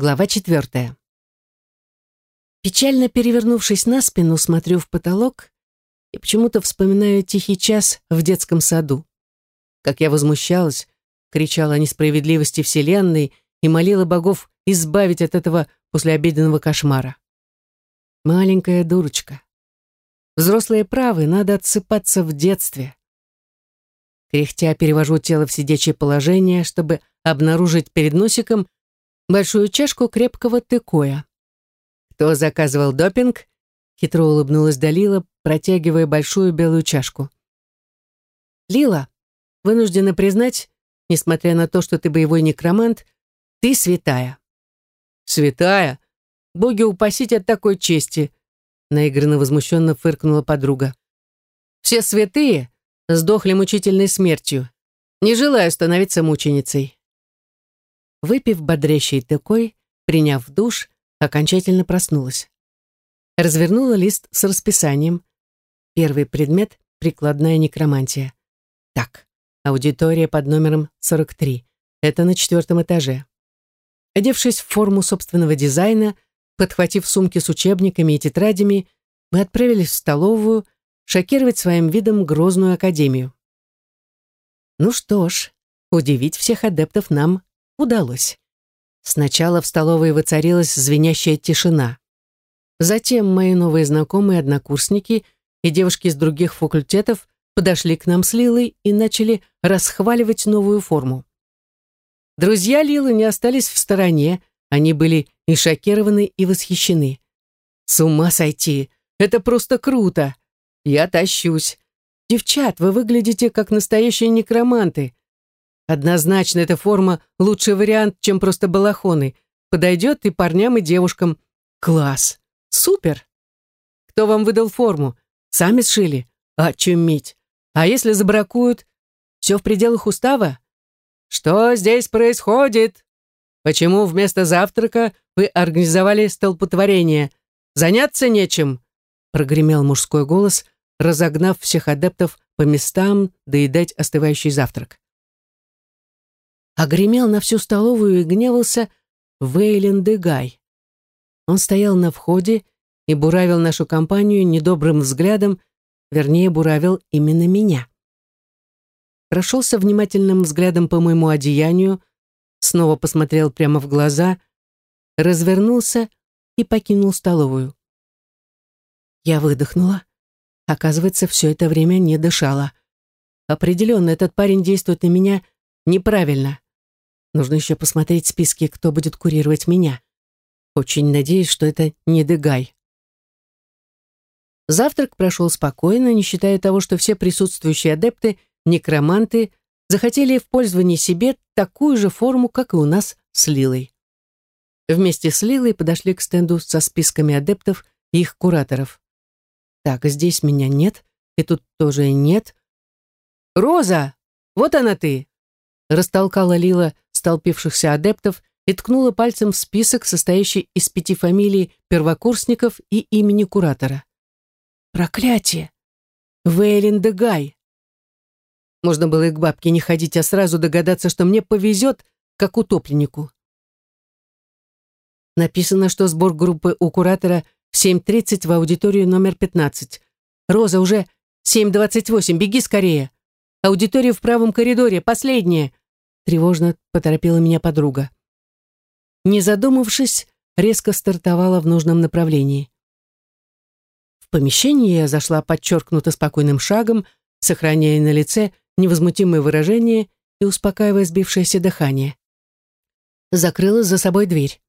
Глава четвертая. Печально перевернувшись на спину, смотрю в потолок и почему-то вспоминаю тихий час в детском саду. Как я возмущалась, кричала о несправедливости Вселенной и молила богов избавить от этого послеобеденного кошмара. Маленькая дурочка. Взрослые правы, надо отсыпаться в детстве. Кряхтя перевожу тело в сидячее положение, чтобы обнаружить перед носиком большую чашку крепкого тыкоя. «Кто заказывал допинг?» Хитро улыбнулась Далила, протягивая большую белую чашку. «Лила, вынуждена признать, несмотря на то, что ты боевой некромант, ты святая». «Святая? Боги упасить от такой чести!» наигранно возмущенно фыркнула подруга. «Все святые сдохли мучительной смертью. Не желаю становиться мученицей». Выпив бодрящий такой, приняв душ, окончательно проснулась. Развернула лист с расписанием. Первый предмет — прикладная некромантия. Так, аудитория под номером 43. Это на четвертом этаже. Одевшись в форму собственного дизайна, подхватив сумки с учебниками и тетрадями, мы отправились в столовую шокировать своим видом грозную академию. Ну что ж, удивить всех адептов нам удалось. Сначала в столовой воцарилась звенящая тишина. Затем мои новые знакомые однокурсники и девушки из других факультетов подошли к нам с Лилой и начали расхваливать новую форму. Друзья Лилы не остались в стороне, они были и шокированы, и восхищены. «С ума сойти! Это просто круто! Я тащусь! Девчат, вы выглядите как настоящие некроманты! Однозначно эта форма лучший вариант, чем просто балахоны. Подойдет и парням, и девушкам. Класс! Супер! Кто вам выдал форму? Сами сшили? Очуметь! А если забракуют? Все в пределах устава? Что здесь происходит? Почему вместо завтрака вы организовали столпотворение? Заняться нечем? Прогремел мужской голос, разогнав всех адептов по местам доедать остывающий завтрак а на всю столовую и гневался Вейлен Дегай. Он стоял на входе и буравил нашу компанию недобрым взглядом, вернее, буравил именно меня. Прошелся внимательным взглядом по моему одеянию, снова посмотрел прямо в глаза, развернулся и покинул столовую. Я выдохнула. Оказывается, все это время не дышала. Определенно, этот парень действует на меня неправильно. Нужно еще посмотреть списки, кто будет курировать меня. Очень надеюсь, что это не Дегай. Завтрак прошел спокойно, не считая того, что все присутствующие адепты, некроманты, захотели в пользовании себе такую же форму, как и у нас с Лилой. Вместе с Лилой подошли к стенду со списками адептов и их кураторов. Так, здесь меня нет, и тут тоже нет. «Роза, вот она ты!» Растолкала Лила столпившихся адептов и ткнула пальцем в список, состоящий из пяти фамилий первокурсников и имени куратора. «Проклятие! Вейлин де Гай!» Можно было и к бабке не ходить, а сразу догадаться, что мне повезет, как утопленнику. Написано, что сбор группы у куратора в 7.30 в аудиторию номер 15. «Роза, уже 7.28, беги скорее!» Аудитория в правом коридоре, последняя тревожно поторопила меня подруга. Не задумавшись, резко стартовала в нужном направлении. В помещении я зашла подчеркнуто спокойным шагом, сохраняя на лице невозмутимое выражение и успокаивая сбившееся дыхание. Закрыла за собой дверь.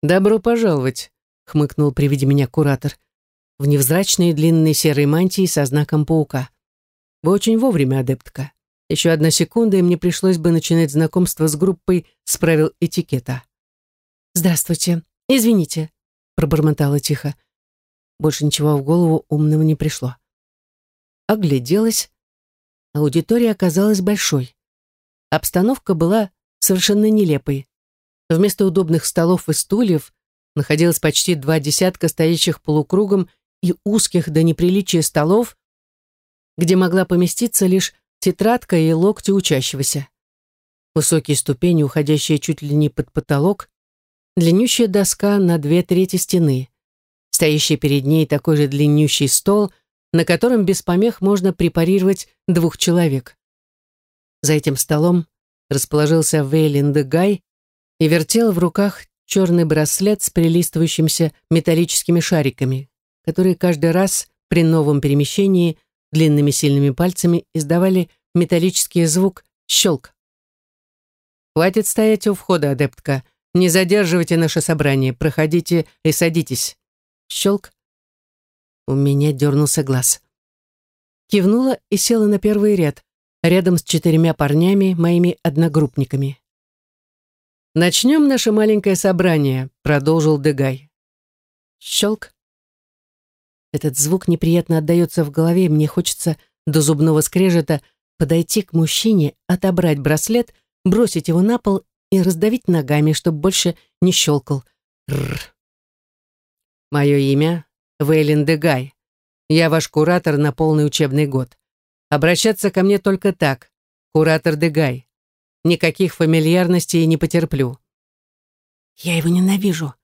«Добро пожаловать», — хмыкнул при виде меня куратор, в невзрачной длинной серой мантии со знаком паука. «Вы очень вовремя, адептка. Еще одна секунда, и мне пришлось бы начинать знакомство с группой с правил этикета. «Здравствуйте. Извините», — пробормотала тихо. Больше ничего в голову умного не пришло. Огляделась. Аудитория оказалась большой. Обстановка была совершенно нелепой. Вместо удобных столов и стульев находилось почти два десятка стоящих полукругом и узких до неприличия столов, где могла поместиться лишь тетрадка и локти учащегося. Высокие ступени, уходящие чуть ли не под потолок, длиннющая доска на две трети стены, стоящий перед ней такой же длиннющий стол, на котором без помех можно препарировать двух человек. За этим столом расположился Вейлин де Гай и вертел в руках черный браслет с прилистывающимися металлическими шариками, которые каждый раз при новом перемещении длинными сильными пальцами издавали металлический звук щелк. «Хватит стоять у входа, адептка. Не задерживайте наше собрание. Проходите и садитесь». Щелк. У меня дернулся глаз. Кивнула и села на первый ряд, рядом с четырьмя парнями, моими одногруппниками. «Начнем наше маленькое собрание», — продолжил Дегай. Щелк. Этот звук неприятно отдается в голове, мне хочется до зубного скрежета подойти к мужчине, отобрать браслет, бросить его на пол и раздавить ногами, чтобы больше не щелкал. Рррр. Мое имя — Вейлин Дегай. Я ваш куратор на полный учебный год. Обращаться ко мне только так. Куратор Дегай. Никаких фамильярностей не потерплю. Я его ненавижу.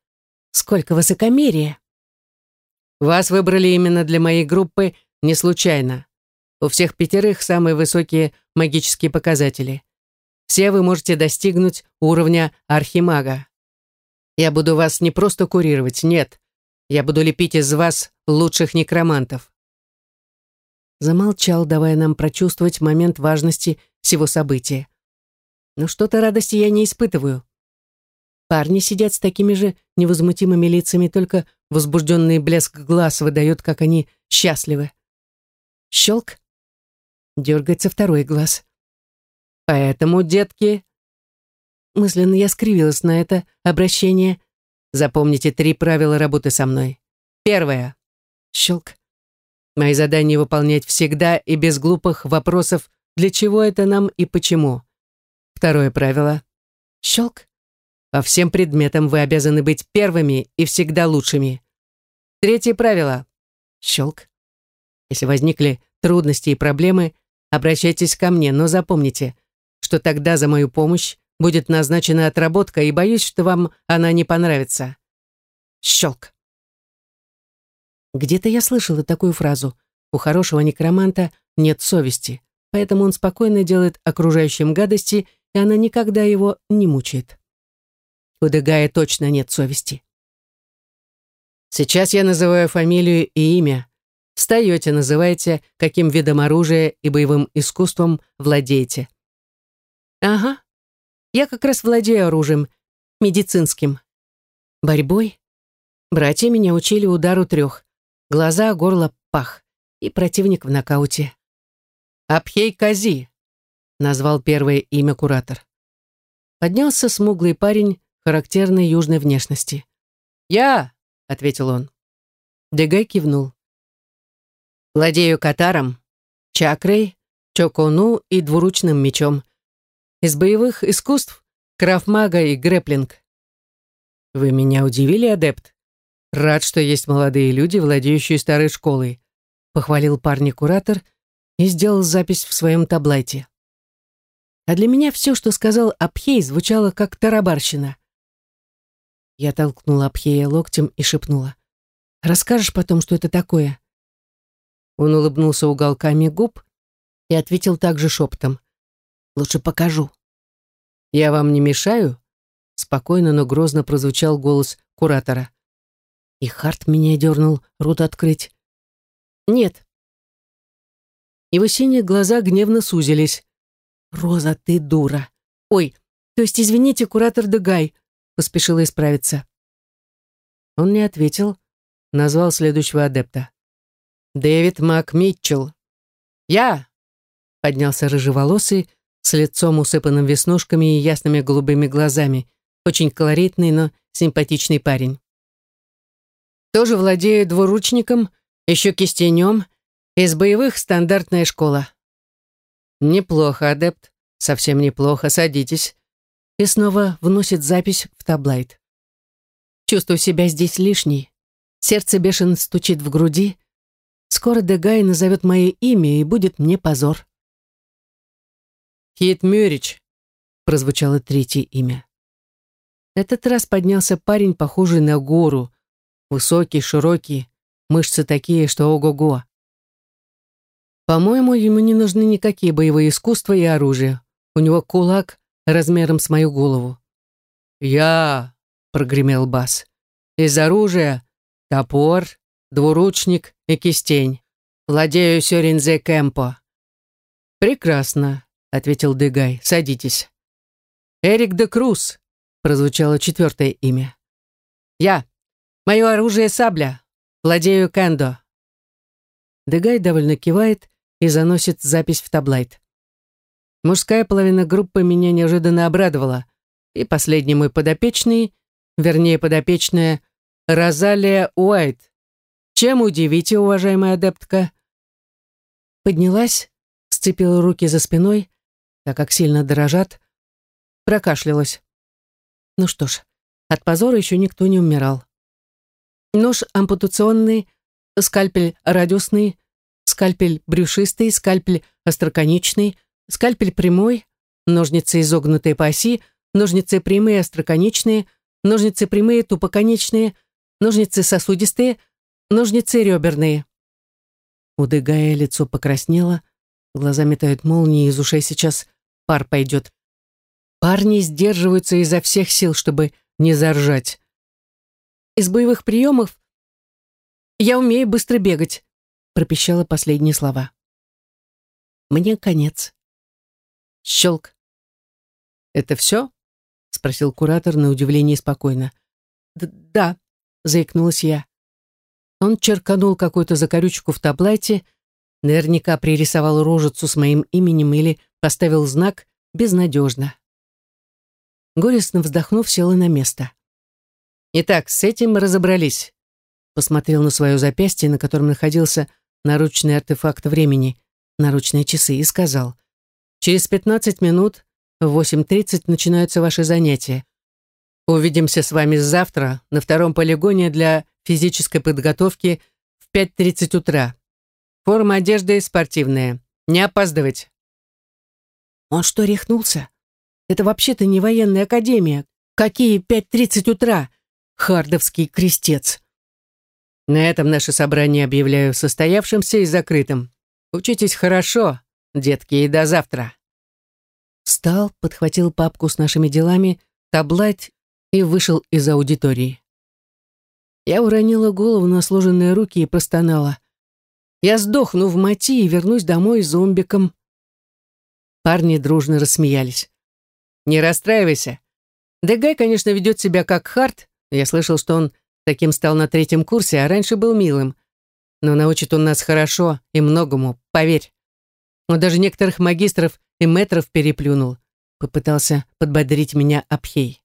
Сколько высокомерия. Вас выбрали именно для моей группы не случайно. У всех пятерых самые высокие магические показатели. Все вы можете достигнуть уровня архимага. Я буду вас не просто курировать, нет. Я буду лепить из вас лучших некромантов. Замолчал, давая нам прочувствовать момент важности всего события. Но что-то радости я не испытываю. Парни сидят с такими же невозмутимыми лицами, только возбужденный блеск глаз выдает, как они счастливы. Щелк. Дергается второй глаз. Поэтому, детки... Мысленно я скривилась на это обращение. Запомните три правила работы со мной. Первое. Щелк. Мои задания выполнять всегда и без глупых вопросов, для чего это нам и почему. Второе правило. Щелк. По всем предметам вы обязаны быть первыми и всегда лучшими. Третье правило. Щелк. Если возникли трудности и проблемы, обращайтесь ко мне, но запомните, что тогда за мою помощь будет назначена отработка, и боюсь, что вам она не понравится. Щелк. Где-то я слышала такую фразу. У хорошего некроманта нет совести, поэтому он спокойно делает окружающим гадости, и она никогда его не мучает. У Дегая точно нет совести. Сейчас я называю фамилию и имя. Встаете, называете, каким видом оружия и боевым искусством владеете. Ага, я как раз владею оружием, медицинским. Борьбой? Братья меня учили удару трех. Глаза, горло, пах. И противник в нокауте. «Абхей Кази», — назвал первое имя куратор. Поднялся смуглый парень характерной южной внешности. «Я!» — ответил он. Дегай кивнул. «Владею катаром, чакрой, чокону и двуручным мечом. Из боевых искусств — крафмага и грэплинг. Вы меня удивили, адепт? Рад, что есть молодые люди, владеющие старой школой. Похвалил парня куратор и сделал запись в своем таблайте. А для меня все, что сказал Абхей, звучало как тарабарщина. Я толкнула Абхея локтем и шепнула. «Расскажешь потом, что это такое?» Он улыбнулся уголками губ и ответил также шепотом. Лучше покажу. Я вам не мешаю? Спокойно, но грозно прозвучал голос куратора. И Харт меня дернул рот открыть. Нет. Его синие глаза гневно сузились. «Роза, ты дура!» «Ой, то есть, извините, куратор Дегай», поспешила исправиться. Он не ответил, назвал следующего адепта. «Дэвид Мак Митчелл». «Я!» — поднялся рыжеволосый, с лицом усыпанным веснушками и ясными голубыми глазами. Очень колоритный, но симпатичный парень. Тоже владею двуручником, еще кистенем. Из боевых стандартная школа. Неплохо, адепт. Совсем неплохо. Садитесь. И снова вносит запись в таблайт. Чувствую себя здесь лишней. Сердце бешено стучит в груди. Скоро Дегай назовет мое имя, и будет мне позор. «Хит Мюрич», — прозвучало третье имя. Этот раз поднялся парень, похожий на гору. Высокий, широкий, мышцы такие, что ого-го. По-моему, ему не нужны никакие боевые искусства и оружие. У него кулак размером с мою голову. «Я!» — прогремел бас. «Из оружия топор, двуручник и кистень. Владею Сёринзе Кэмпо». «Прекрасно», — ответил Дегай. «Садитесь». «Эрик де Круз», — прозвучало четвертое имя. «Я. Мое оружие сабля. Владею кэндо». Дегай довольно кивает и заносит запись в таблайт. Мужская половина группы меня неожиданно обрадовала, и последний мой подопечный, вернее, подопечная Розалия Уайт. Чем удивите, уважаемая адептка? Поднялась, сцепила руки за спиной, так как сильно дрожат, прокашлялась. Ну что ж, от позора еще никто не умирал. Нож ампутационный, скальпель радиусный, скальпель брюшистый, скальпель остроконечный, скальпель прямой, ножницы изогнутые по оси, ножницы прямые остроконечные, ножницы прямые тупоконечные, ножницы сосудистые, ножницы реберные. У лицо покраснело, глаза метают молнии, из ушей сейчас пар пойдет. Парни сдерживаются изо всех сил, чтобы не заржать. Из боевых приемов я умею быстро бегать пропищала последние слова. Мне конец. Щелк. «Это все?» — спросил куратор на удивление спокойно. «Да», — заикнулась я. Он черканул какую-то закорючку в таблайте, наверняка пририсовал рожицу с моим именем или поставил знак «безнадежно». Горестно вздохнув, села на место. «Итак, с этим мы разобрались», — посмотрел на свое запястье, на котором находился наручный артефакт времени, наручные часы, и сказал, «Через 15 минут в 8.30 начинаются ваши занятия. Увидимся с вами завтра на втором полигоне для физической подготовки в 5.30 утра. Форма одежды спортивная. Не опаздывать». «Он что, рехнулся? Это вообще-то не военная академия. Какие 5.30 утра? Хардовский крестец!» На этом наше собрание объявляю состоявшимся и закрытым. Учитесь хорошо, детки, и до завтра. Встал, подхватил папку с нашими делами, таблать и вышел из аудитории. Я уронила голову на сложенные руки и простонала. Я сдохну в мати и вернусь домой зомбиком. Парни дружно рассмеялись. Не расстраивайся. Дегай, конечно, ведет себя как Харт. Я слышал, что он Таким стал на третьем курсе, а раньше был милым. Но научит он нас хорошо и многому, поверь. Он даже некоторых магистров и метров переплюнул. Попытался подбодрить меня Абхей.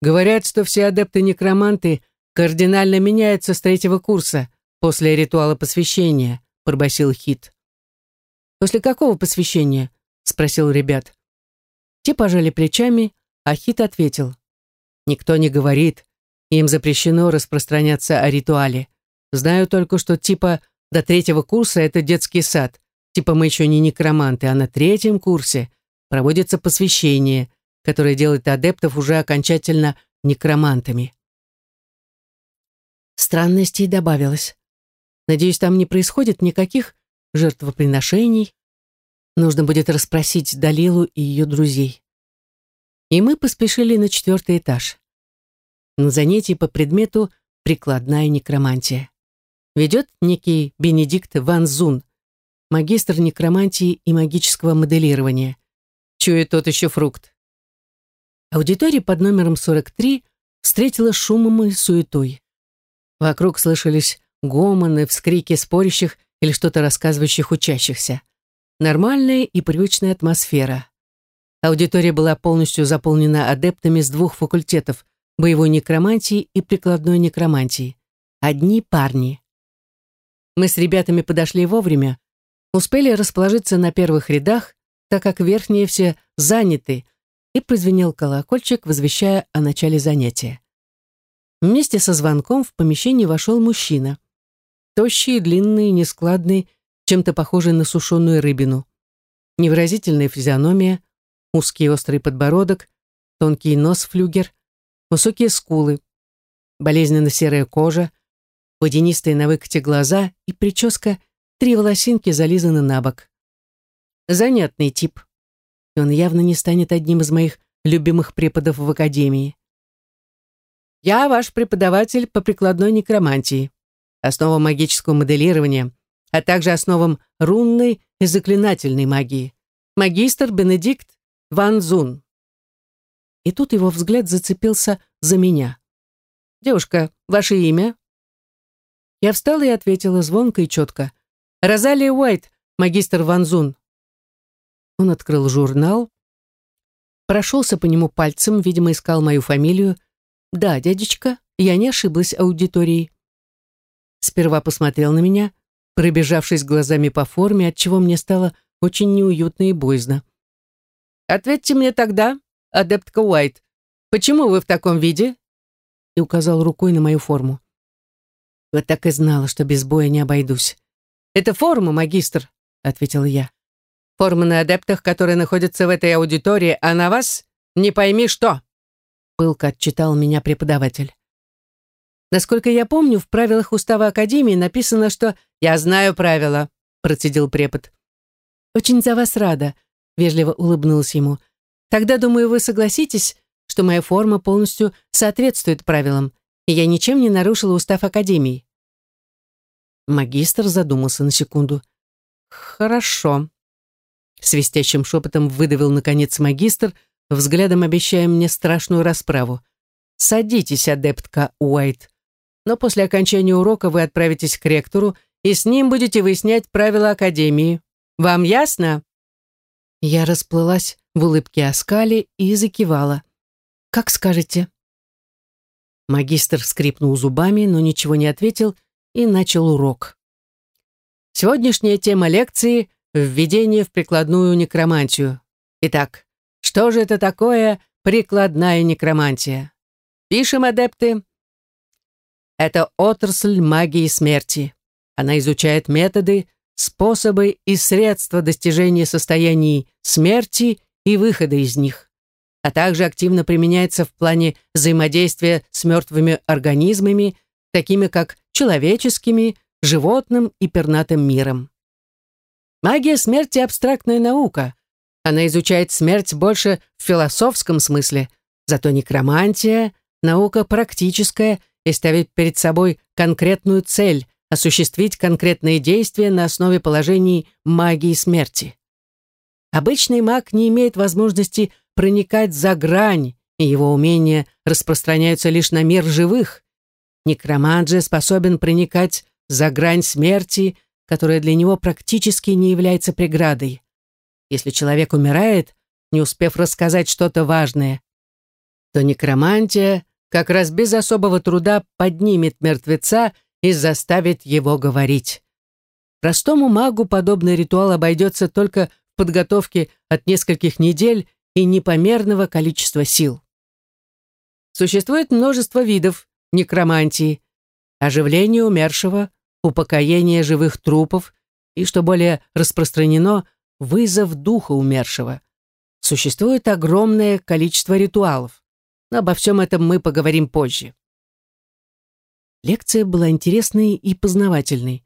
Говорят, что все адепты-некроманты кардинально меняются с третьего курса после ритуала посвящения, пробасил Хит. После какого посвящения? спросил ребят. Те пожали плечами, а Хит ответил. Никто не говорит, им запрещено распространяться о ритуале. Знаю только, что типа до третьего курса это детский сад. Типа мы еще не некроманты, а на третьем курсе проводится посвящение, которое делает адептов уже окончательно некромантами. Странностей добавилось. Надеюсь, там не происходит никаких жертвоприношений. Нужно будет расспросить Далилу и ее друзей. И мы поспешили на четвертый этаж на занятии по предмету «Прикладная некромантия». Ведет некий Бенедикт Ван Зун, магистр некромантии и магического моделирования. Чует тот еще фрукт. Аудитория под номером 43 встретила шумом и суетой. Вокруг слышались гомоны, вскрики спорящих или что-то рассказывающих учащихся. Нормальная и привычная атмосфера. Аудитория была полностью заполнена адептами с двух факультетов боевой некромантии и прикладной некромантии. Одни парни. Мы с ребятами подошли вовремя, успели расположиться на первых рядах, так как верхние все заняты, и прозвенел колокольчик, возвещая о начале занятия. Вместе со звонком в помещение вошел мужчина. Тощий, длинный, нескладный, чем-то похожий на сушеную рыбину. Невыразительная физиономия, узкий острый подбородок, тонкий нос флюгер, высокие скулы, болезненно серая кожа, водянистые на выкате глаза и прическа, три волосинки зализаны на бок. Занятный тип. И он явно не станет одним из моих любимых преподов в академии. Я ваш преподаватель по прикладной некромантии, основам магического моделирования, а также основам рунной и заклинательной магии. Магистр Бенедикт Ван Зун. И тут его взгляд зацепился за меня. «Девушка, ваше имя?» Я встала и ответила звонко и четко. «Розалия Уайт, магистр Ванзун». Он открыл журнал, прошелся по нему пальцем, видимо, искал мою фамилию. «Да, дядечка, я не ошиблась аудиторией». Сперва посмотрел на меня, пробежавшись глазами по форме, отчего мне стало очень неуютно и боязно. «Ответьте мне тогда, адептка Уайт, почему вы в таком виде?» и указал рукой на мою форму. Вот так и знала, что без боя не обойдусь. «Это форма, магистр», — ответила я. «Форма на адептах, которые находятся в этой аудитории, а на вас не пойми что», — пылко отчитал меня преподаватель. «Насколько я помню, в правилах устава Академии написано, что «я знаю правила», — процедил препод. «Очень за вас рада», — вежливо улыбнулась ему. «Тогда, думаю, вы согласитесь, что моя форма полностью соответствует правилам, и я ничем не нарушила устав Академии. Магистр задумался на секунду. «Хорошо», — свистящим шепотом выдавил, наконец, магистр, взглядом обещая мне страшную расправу. «Садитесь, адептка Уайт. Но после окончания урока вы отправитесь к ректору и с ним будете выяснять правила Академии. Вам ясно?» Я расплылась в улыбке оскали и закивала. «Как скажете». Магистр скрипнул зубами, но ничего не ответил и начал урок. Сегодняшняя тема лекции — введение в прикладную некромантию. Итак, что же это такое прикладная некромантия? Пишем, адепты. Это отрасль магии смерти. Она изучает методы, способы и средства достижения состояний смерти и выхода из них а также активно применяется в плане взаимодействия с мертвыми организмами, такими как человеческими, животным и пернатым миром. Магия смерти – абстрактная наука. Она изучает смерть больше в философском смысле, зато некромантия – наука практическая и ставит перед собой конкретную цель – осуществить конкретные действия на основе положений магии смерти. Обычный маг не имеет возможности проникать за грань, и его умения распространяются лишь на мир живых. Некромант же способен проникать за грань смерти, которая для него практически не является преградой. Если человек умирает, не успев рассказать что-то важное, то некромантия как раз без особого труда поднимет мертвеца и заставит его говорить. Простому магу подобный ритуал обойдется только в подготовке от нескольких недель и непомерного количества сил. Существует множество видов некромантии, оживление умершего, упокоение живых трупов и, что более распространено, вызов духа умершего. Существует огромное количество ритуалов, но обо всем этом мы поговорим позже. Лекция была интересной и познавательной.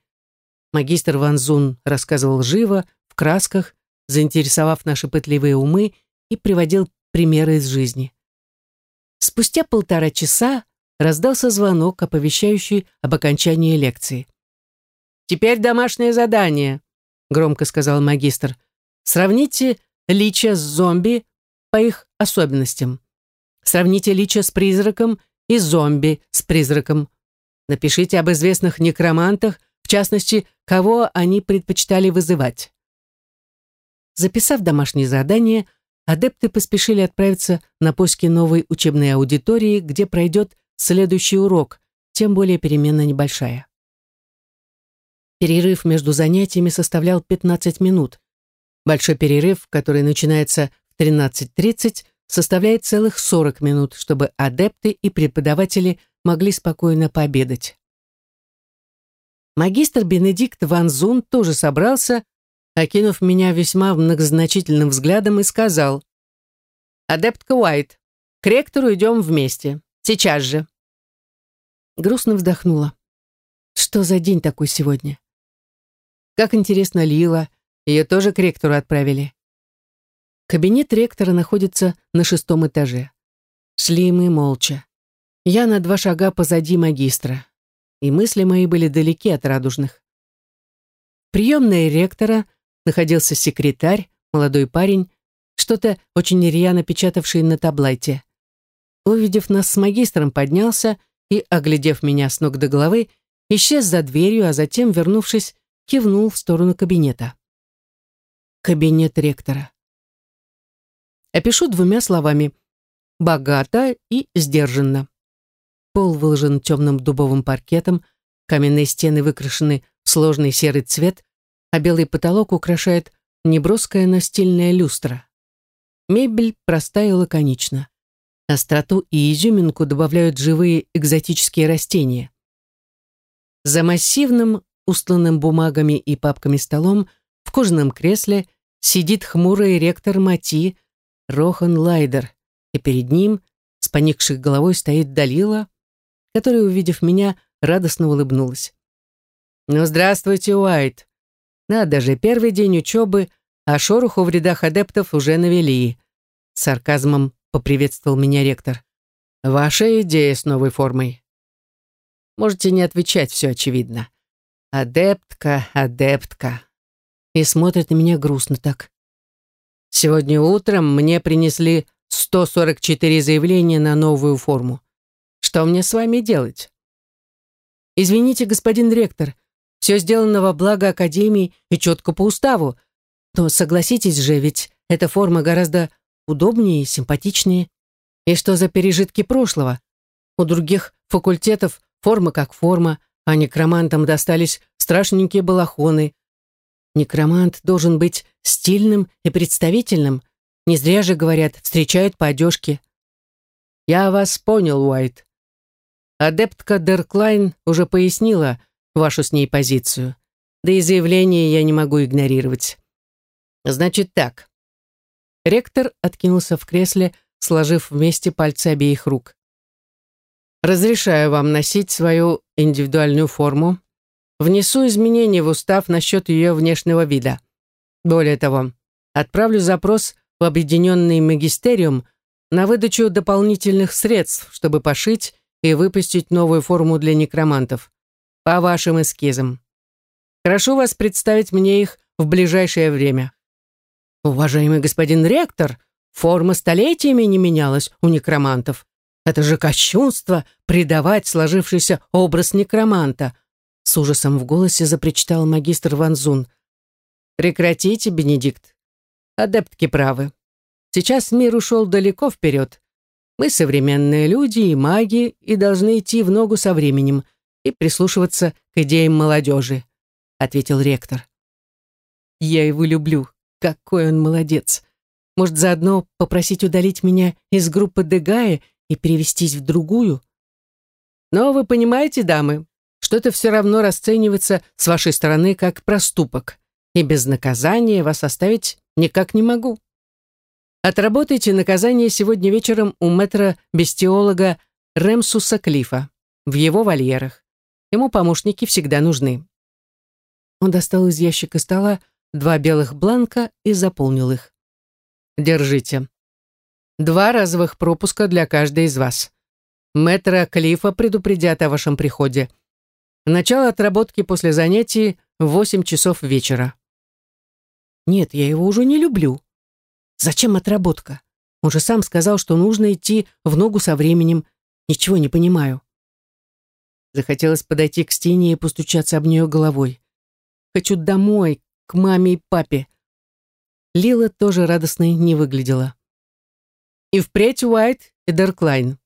Магистр Ван Зун рассказывал живо, в красках, заинтересовав наши пытливые умы и приводил примеры из жизни. Спустя полтора часа раздался звонок, оповещающий об окончании лекции. «Теперь домашнее задание», — громко сказал магистр. «Сравните лича с зомби по их особенностям. Сравните лича с призраком и зомби с призраком. Напишите об известных некромантах, в частности, кого они предпочитали вызывать». Записав домашнее задание, адепты поспешили отправиться на поиски новой учебной аудитории, где пройдет следующий урок, тем более перемена небольшая. Перерыв между занятиями составлял 15 минут. Большой перерыв, который начинается в 13.30, составляет целых 40 минут, чтобы адепты и преподаватели могли спокойно пообедать. Магистр Бенедикт Ван Зун тоже собрался, окинув меня весьма многозначительным взглядом, и сказал, «Адептка Уайт, К ректору идем вместе. Сейчас же. Грустно вздохнула. Что за день такой сегодня? Как интересно Лила, ее тоже к ректору отправили. Кабинет ректора находится на шестом этаже. Шли мы молча. Я на два шага позади магистра. И мысли мои были далеки от радужных. В приемной ректора находился секретарь, молодой парень, что-то очень рьяно печатавший на таблайте. Увидев нас с магистром, поднялся и, оглядев меня с ног до головы, исчез за дверью, а затем, вернувшись, кивнул в сторону кабинета. Кабинет ректора. Опишу двумя словами. Богато и сдержанно. Пол выложен темным дубовым паркетом, каменные стены выкрашены в сложный серый цвет, а белый потолок украшает неброская настильная люстра. Мебель простая и лаконична. Остроту и изюминку добавляют живые экзотические растения. За массивным, устланным бумагами и папками столом, в кожаном кресле сидит хмурый ректор Мати, Рохан Лайдер, и перед ним, с поникшей головой, стоит Далила, которая, увидев меня, радостно улыбнулась. «Ну, здравствуйте, Уайт. Надо же, первый день учебы, а шороху в рядах адептов уже навели». С сарказмом поприветствовал меня ректор. «Ваша идея с новой формой». Можете не отвечать, все очевидно. Адептка, адептка. И смотрит на меня грустно так. Сегодня утром мне принесли 144 заявления на новую форму. Что мне с вами делать? Извините, господин ректор, все сделано во благо Академии и четко по уставу. Но согласитесь же, ведь эта форма гораздо удобнее симпатичнее. И что за пережитки прошлого? У других факультетов форма как форма, а некромантам достались страшненькие балахоны. Некромант должен быть стильным и представительным. Не зря же, говорят, встречают по одежке. Я вас понял, Уайт. Адептка Дерклайн уже пояснила вашу с ней позицию. Да и заявление я не могу игнорировать. Значит так. Ректор откинулся в кресле, сложив вместе пальцы обеих рук. Разрешаю вам носить свою индивидуальную форму. Внесу изменения в устав насчет ее внешнего вида. Более того, отправлю запрос в объединенный магистериум на выдачу дополнительных средств, чтобы пошить и выпустить новую форму для некромантов. По вашим эскизам. Прошу вас представить мне их в ближайшее время. Уважаемый господин ректор, форма столетиями не менялась у некромантов. Это же кощунство предавать сложившийся образ некроманта. С ужасом в голосе запричитал магистр Ванзун. Прекратите, Бенедикт. Адептки правы. Сейчас мир ушел далеко вперед. Мы современные люди и маги и должны идти в ногу со временем и прислушиваться к идеям молодежи, ответил ректор. Я его люблю. Какой он молодец. Может, заодно попросить удалить меня из группы Дегая и перевестись в другую. Но вы понимаете, дамы, что это все равно расценивается с вашей стороны как проступок, и без наказания вас оставить никак не могу. Отработайте наказание сегодня вечером у мэтра-бестиолога Ремсуса Клифа в его вольерах. Ему помощники всегда нужны. Он достал из ящика стола два белых бланка и заполнил их. Держите. Два разовых пропуска для каждой из вас. Мэтра Клифа предупредят о вашем приходе. Начало отработки после занятий в 8 часов вечера. Нет, я его уже не люблю. Зачем отработка? Он же сам сказал, что нужно идти в ногу со временем. Ничего не понимаю. Захотелось подойти к стене и постучаться об нее головой. Хочу домой, к маме и папе. Лила тоже радостной не выглядела. И впредь, Уайт и Дерклайн,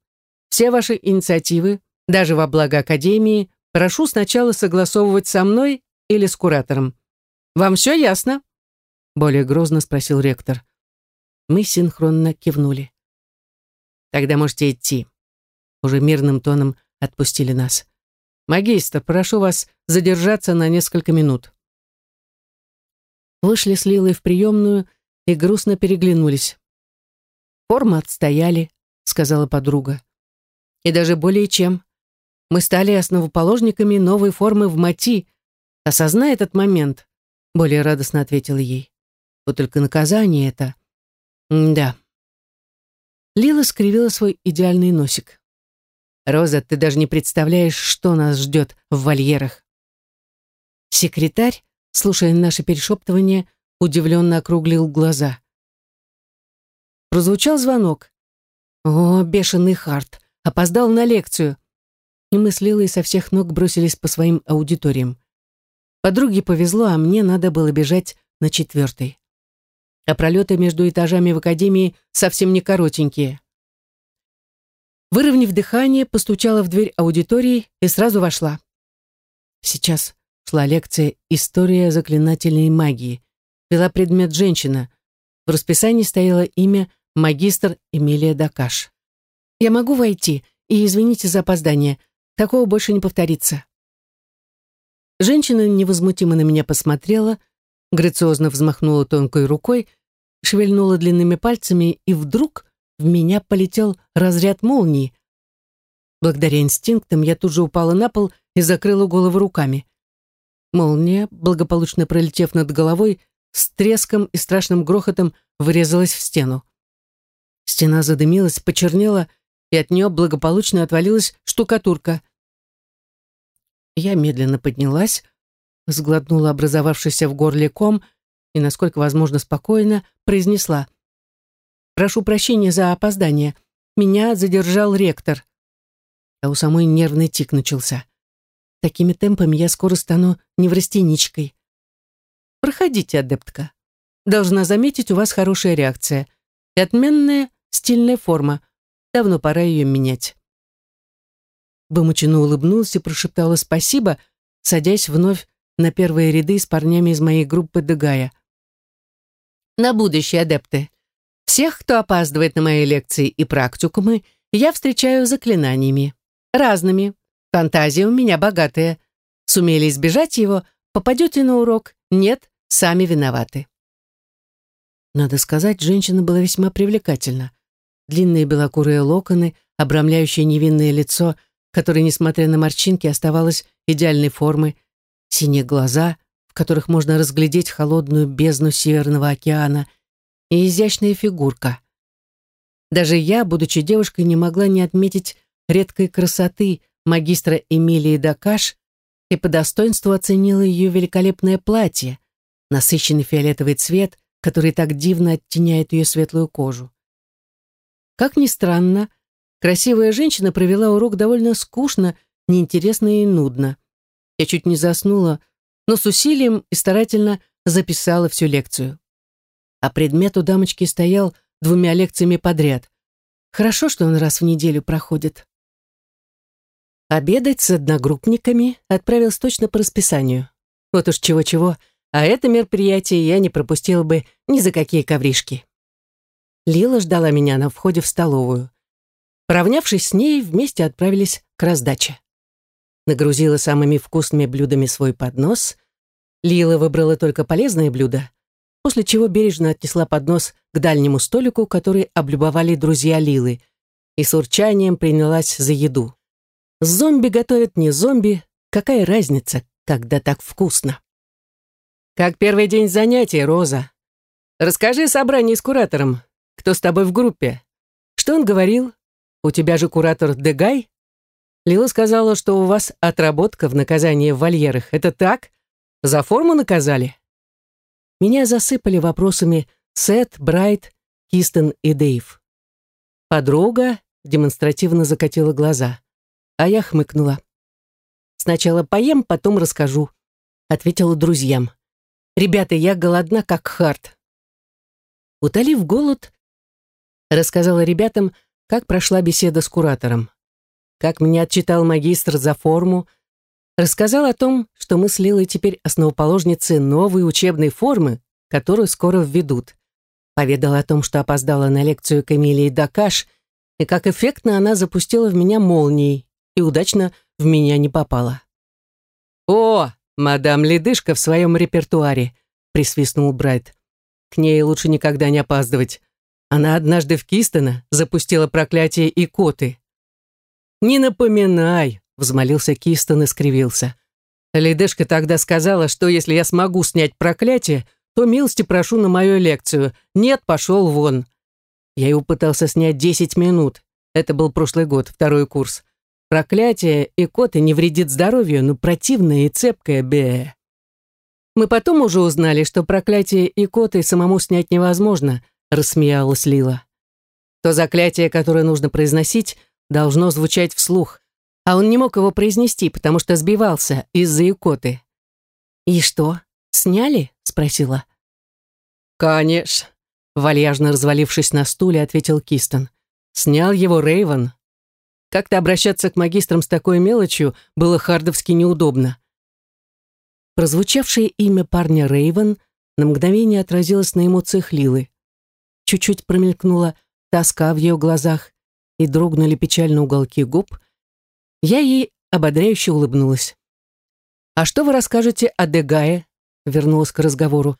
все ваши инициативы, даже во благо Академии, прошу сначала согласовывать со мной или с куратором. Вам все ясно?» Более грозно спросил ректор. Мы синхронно кивнули. «Тогда можете идти». Уже мирным тоном отпустили нас. «Магистр, прошу вас задержаться на несколько минут». Вышли с Лилой в приемную и грустно переглянулись. Формы отстояли, сказала подруга. «И даже более чем. Мы стали основоположниками новой формы в МАТИ. Осознай этот момент», — более радостно ответила ей. «Вот только наказание это...» «Да». Лила скривила свой идеальный носик. «Роза, ты даже не представляешь, что нас ждет в вольерах». Секретарь, слушая наше перешептывание, удивленно округлил глаза. Прозвучал звонок. О, бешеный Харт, опоздал на лекцию. И мы с Лилой со всех ног бросились по своим аудиториям. Подруге повезло, а мне надо было бежать на четвертый. А пролеты между этажами в академии совсем не коротенькие. Выровняв дыхание, постучала в дверь аудитории и сразу вошла. Сейчас шла лекция «История заклинательной магии». Вела предмет «Женщина». В расписании стояло имя магистр Эмилия Дакаш. «Я могу войти, и извините за опоздание. Такого больше не повторится». Женщина невозмутимо на меня посмотрела, грациозно взмахнула тонкой рукой, шевельнула длинными пальцами, и вдруг в меня полетел разряд молнии. Благодаря инстинктам я тут же упала на пол и закрыла голову руками. Молния, благополучно пролетев над головой, с треском и страшным грохотом врезалась в стену. Стена задымилась, почернела, и от нее благополучно отвалилась штукатурка. Я медленно поднялась, сглотнула образовавшийся в горле ком и, насколько возможно спокойно, произнесла. «Прошу прощения за опоздание. Меня задержал ректор». А у самой нервный тик начался. Такими темпами я скоро стану неврастеничкой. «Проходите, адептка. Должна заметить, у вас хорошая реакция. И отменная Стильная форма. Давно пора ее менять. Вымученно улыбнулась и прошептала спасибо, садясь вновь на первые ряды с парнями из моей группы Дегая. На будущее, адепты. Всех, кто опаздывает на мои лекции и практикумы, я встречаю заклинаниями. Разными. Фантазия у меня богатая. Сумели избежать его, попадете на урок. Нет, сами виноваты. Надо сказать, женщина была весьма привлекательна длинные белокурые локоны, обрамляющие невинное лицо, которое, несмотря на морщинки, оставалось идеальной формы, синие глаза, в которых можно разглядеть холодную бездну Северного океана, и изящная фигурка. Даже я, будучи девушкой, не могла не отметить редкой красоты магистра Эмилии Дакаш и по достоинству оценила ее великолепное платье, насыщенный фиолетовый цвет, который так дивно оттеняет ее светлую кожу. Как ни странно, красивая женщина провела урок довольно скучно, неинтересно и нудно. Я чуть не заснула, но с усилием и старательно записала всю лекцию. А предмет у дамочки стоял двумя лекциями подряд. Хорошо, что он раз в неделю проходит. Обедать с одногруппниками отправилась точно по расписанию. Вот уж чего-чего, а это мероприятие я не пропустила бы ни за какие ковришки. Лила ждала меня на входе в столовую. Поравнявшись с ней, вместе отправились к раздаче. Нагрузила самыми вкусными блюдами свой поднос. Лила выбрала только полезные блюда, после чего бережно отнесла поднос к дальнему столику, который облюбовали друзья Лилы, и с урчанием принялась за еду. Зомби готовят не зомби, какая разница, когда так вкусно? «Как первый день занятий, Роза? Расскажи собрание с куратором, кто с тобой в группе? Что он говорил? У тебя же куратор Дегай? Лила сказала, что у вас отработка в наказании в вольерах. Это так? За форму наказали? Меня засыпали вопросами Сет, Брайт, Кистен и Дейв. Подруга демонстративно закатила глаза, а я хмыкнула. «Сначала поем, потом расскажу», — ответила друзьям. «Ребята, я голодна, как харт». Утолив голод, рассказала ребятам, как прошла беседа с куратором, как меня отчитал магистр за форму, рассказал о том, что мы с Лилой теперь основоположницы новой учебной формы, которую скоро введут. Поведала о том, что опоздала на лекцию к Эмилии Дакаш, и как эффектно она запустила в меня молнией и удачно в меня не попала. «О, мадам Ледышка в своем репертуаре», — присвистнул Брайт. «К ней лучше никогда не опаздывать. Она однажды в Кистона запустила проклятие и коты. «Не напоминай», — взмолился Кистон и скривился. Лидешка тогда сказала, что если я смогу снять проклятие, то милости прошу на мою лекцию. Нет, пошел вон. Я его пытался снять десять минут. Это был прошлый год, второй курс. Проклятие и коты не вредит здоровью, но противное и цепкое бе. Мы потом уже узнали, что проклятие и коты самому снять невозможно, рассмеялась Лила. То заклятие, которое нужно произносить, должно звучать вслух, а он не мог его произнести, потому что сбивался из-за икоты. «И что, сняли?» — спросила. «Конечно», — вальяжно развалившись на стуле, ответил Кистон. «Снял его Рейвен. Как-то обращаться к магистрам с такой мелочью было хардовски неудобно. Прозвучавшее имя парня Рейвен на мгновение отразилось на эмоциях Лилы. Чуть-чуть промелькнула тоска в ее глазах и дрогнули печально уголки губ. Я ей ободряюще улыбнулась. «А что вы расскажете о Дегае?» вернулась к разговору.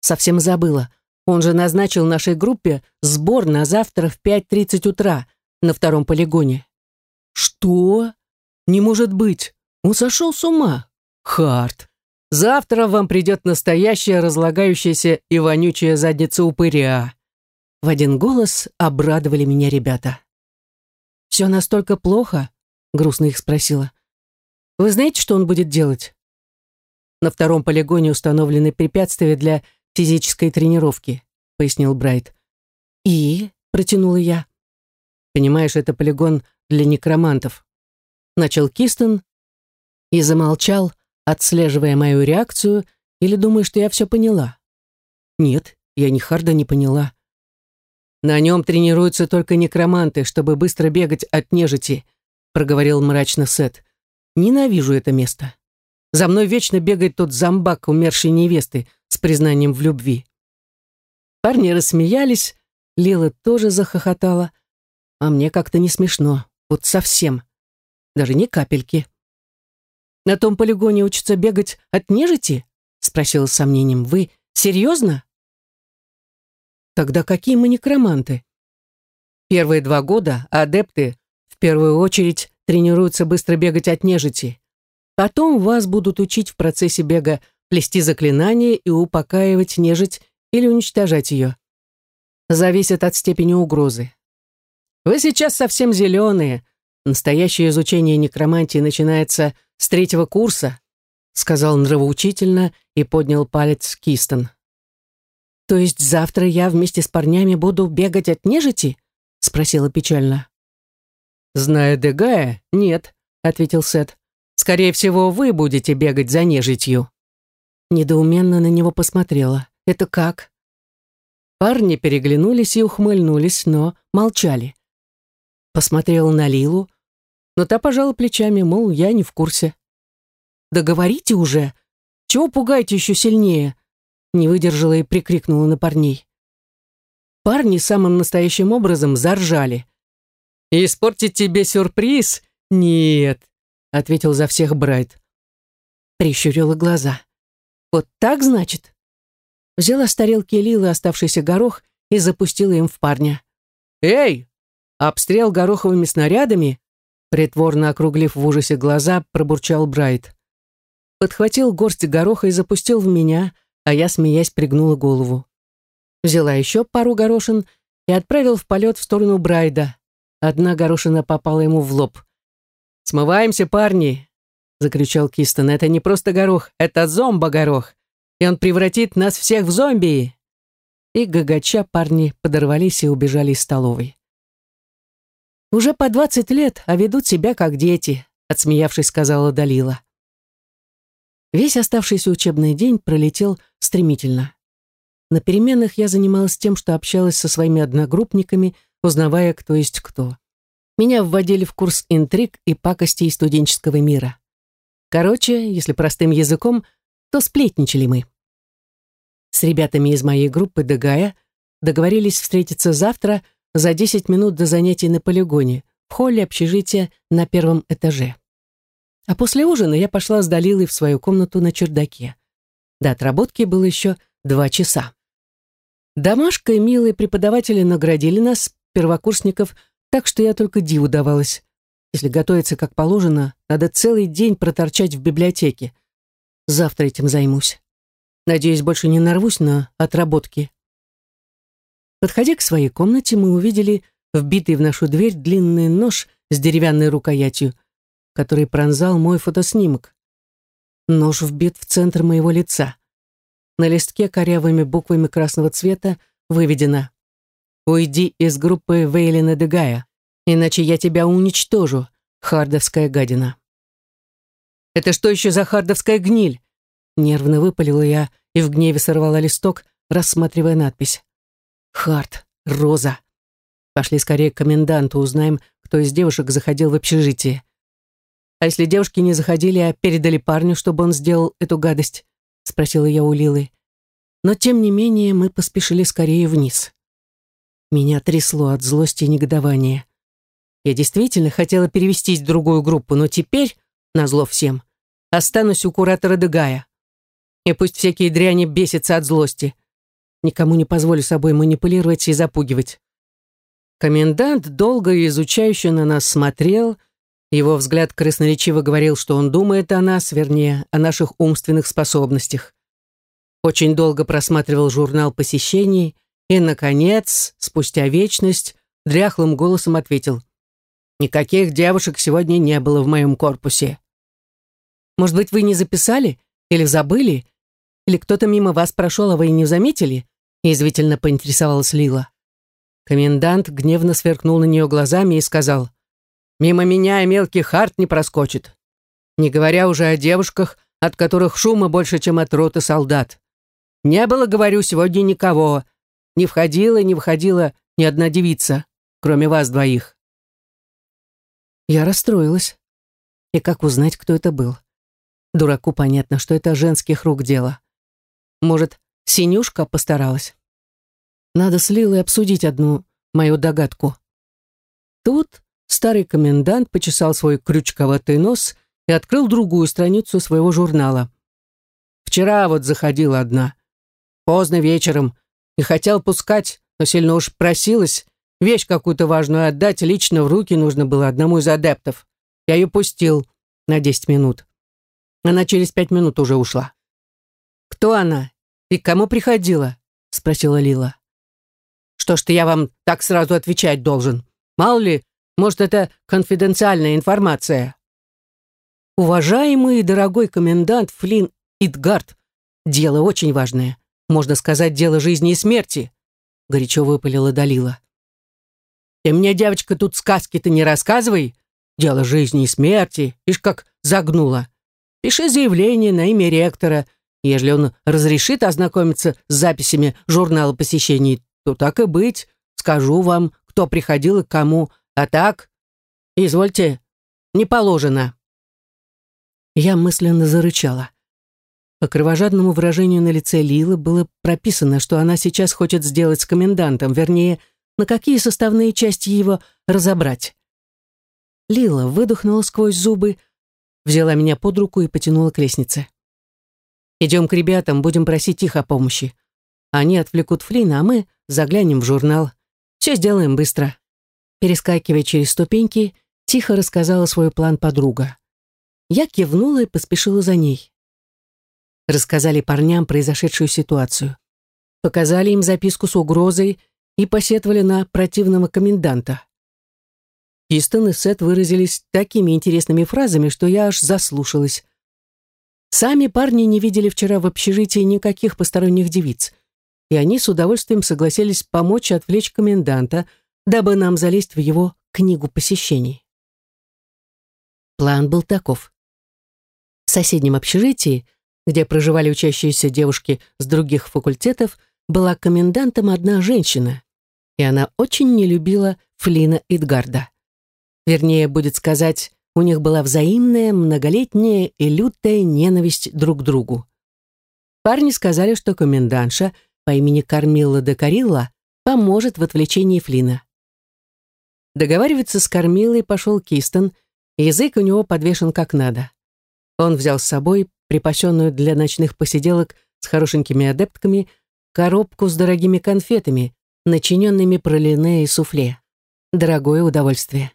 «Совсем забыла. Он же назначил нашей группе сбор на завтра в 5.30 утра на втором полигоне». «Что? Не может быть! Он сошел с ума! Харт! Завтра вам придет настоящая разлагающаяся и вонючая задница упыря!» В один голос обрадовали меня ребята. «Все настолько плохо?» — грустно их спросила. «Вы знаете, что он будет делать?» «На втором полигоне установлены препятствия для физической тренировки», — пояснил Брайт. «И?» — протянула я. «Понимаешь, это полигон для некромантов. Начал Кистон и замолчал, отслеживая мою реакцию, или думая, что я все поняла. Нет, я ни харда не поняла. На нем тренируются только некроманты, чтобы быстро бегать от нежити, проговорил мрачно Сет. Ненавижу это место. За мной вечно бегает тот зомбак умершей невесты с признанием в любви. Парни рассмеялись, Лила тоже захохотала, а мне как-то не смешно. Вот совсем. Даже ни капельки. «На том полигоне учатся бегать от нежити?» спросила с сомнением. «Вы серьезно?» «Тогда какие мы некроманты?» Первые два года адепты в первую очередь тренируются быстро бегать от нежити. Потом вас будут учить в процессе бега плести заклинания и упокаивать нежить или уничтожать ее. Зависит от степени угрозы. Вы сейчас совсем зеленые. Настоящее изучение некромантии начинается с третьего курса, сказал нравоучительно и поднял палец Кистон. То есть завтра я вместе с парнями буду бегать от нежити? спросила печально. Зная Дегая, нет, ответил Сет. Скорее всего, вы будете бегать за нежитью. Недоуменно на него посмотрела. Это как? Парни переглянулись и ухмыльнулись, но молчали посмотрел на Лилу, но та пожала плечами, мол, я не в курсе. «Да уже! Чего пугаете еще сильнее?» Не выдержала и прикрикнула на парней. Парни самым настоящим образом заржали. «Испортить тебе сюрприз? Нет!» — ответил за всех Брайт. Прищурила глаза. «Вот так, значит?» Взяла с тарелки Лилы оставшийся горох и запустила им в парня. «Эй, Обстрел гороховыми снарядами, притворно округлив в ужасе глаза, пробурчал Брайт. Подхватил горсть гороха и запустил в меня, а я, смеясь, пригнула голову. Взяла еще пару горошин и отправил в полет в сторону Брайда. Одна горошина попала ему в лоб. «Смываемся, парни!» — закричал Кистон. «Это не просто горох, это зомбо-горох, и он превратит нас всех в зомби!» И гагача парни подорвались и убежали из столовой. «Уже по двадцать лет, а ведут себя как дети», отсмеявшись, сказала Далила. Весь оставшийся учебный день пролетел стремительно. На переменах я занималась тем, что общалась со своими одногруппниками, узнавая, кто есть кто. Меня вводили в курс интриг и пакостей студенческого мира. Короче, если простым языком, то сплетничали мы. С ребятами из моей группы Дагая договорились встретиться завтра за 10 минут до занятий на полигоне, в холле общежития на первом этаже. А после ужина я пошла с Далилой в свою комнату на чердаке. До отработки было еще два часа. Домашка и милые преподаватели наградили нас, первокурсников, так что я только диву давалась. Если готовиться как положено, надо целый день проторчать в библиотеке. Завтра этим займусь. Надеюсь, больше не нарвусь на отработки. Подходя к своей комнате, мы увидели вбитый в нашу дверь длинный нож с деревянной рукоятью, который пронзал мой фотоснимок. Нож вбит в центр моего лица. На листке корявыми буквами красного цвета выведено «Уйди из группы Вейлина Дегая, иначе я тебя уничтожу, хардовская гадина». «Это что еще за хардовская гниль?» Нервно выпалила я и в гневе сорвала листок, рассматривая надпись. «Хард, Роза. Пошли скорее к коменданту, узнаем, кто из девушек заходил в общежитие. А если девушки не заходили, а передали парню, чтобы он сделал эту гадость? — спросила я у Лилы. Но, тем не менее, мы поспешили скорее вниз. Меня трясло от злости и негодования. Я действительно хотела перевестись в другую группу, но теперь, назло всем, останусь у куратора Дегая. И пусть всякие дряни бесятся от злости. Никому не позволю собой манипулировать и запугивать. Комендант долго и изучающе на нас смотрел, его взгляд красноречиво говорил, что он думает о нас, вернее, о наших умственных способностях. Очень долго просматривал журнал посещений и, наконец, спустя вечность, дряхлым голосом ответил «Никаких девушек сегодня не было в моем корпусе». «Может быть, вы не записали? Или забыли? Или кто-то мимо вас прошел, а вы и не заметили?» Язвительно поинтересовалась Лила. Комендант гневно сверкнул на нее глазами и сказал Мимо меня и мелкий харт не проскочит. Не говоря уже о девушках, от которых шума больше, чем от роты солдат. Не было, говорю, сегодня никого. Не входила, не выходила ни одна девица, кроме вас двоих. Я расстроилась. И как узнать, кто это был? Дураку понятно, что это женских рук дело. Может, Синюшка постаралась? Надо с Лилой обсудить одну мою догадку. Тут старый комендант почесал свой крючковатый нос и открыл другую страницу своего журнала. «Вчера вот заходила одна. Поздно вечером. И хотел пускать, но сильно уж просилась. Вещь какую-то важную отдать лично в руки нужно было одному из адептов. Я ее пустил на десять минут. Она через пять минут уже ушла. «Кто она? И к кому приходила?» — спросила Лила. «Что ж ты я вам так сразу отвечать должен? Мало ли, может, это конфиденциальная информация?» «Уважаемый и дорогой комендант Флинн Идгард, дело очень важное. Можно сказать, дело жизни и смерти», — горячо выпалила Далила. «Ты мне, девочка, тут сказки-то не рассказывай. Дело жизни и смерти, ишь как загнула. Пиши заявление на имя ректора. Ежели он разрешит ознакомиться с записями журнала посещений, то так и быть. Скажу вам, кто приходил и кому, а так, извольте, не положено. Я мысленно зарычала. По кровожадному выражению на лице Лилы было прописано, что она сейчас хочет сделать с комендантом, вернее, на какие составные части его разобрать. Лила выдохнула сквозь зубы, взяла меня под руку и потянула к лестнице. «Идем к ребятам, будем просить их о помощи. Они отвлекут Флина, а мы заглянем в журнал. Все сделаем быстро». Перескакивая через ступеньки, тихо рассказала свой план подруга. Я кивнула и поспешила за ней. Рассказали парням произошедшую ситуацию. Показали им записку с угрозой и посетовали на противного коменданта. Истон и Сет выразились такими интересными фразами, что я аж заслушалась. Сами парни не видели вчера в общежитии никаких посторонних девиц, и они с удовольствием согласились помочь отвлечь коменданта – дабы нам залезть в его книгу посещений. План был таков. В соседнем общежитии, где проживали учащиеся девушки с других факультетов, была комендантом одна женщина, и она очень не любила Флина Идгарда. Вернее, будет сказать, у них была взаимная, многолетняя и лютая ненависть друг к другу. Парни сказали, что комендантша по имени Кармилла де Карилла поможет в отвлечении Флина. Договариваться с кормилой пошел Кистон, язык у него подвешен как надо. Он взял с собой припасенную для ночных посиделок с хорошенькими адептками коробку с дорогими конфетами, начиненными пролине и суфле. Дорогое удовольствие.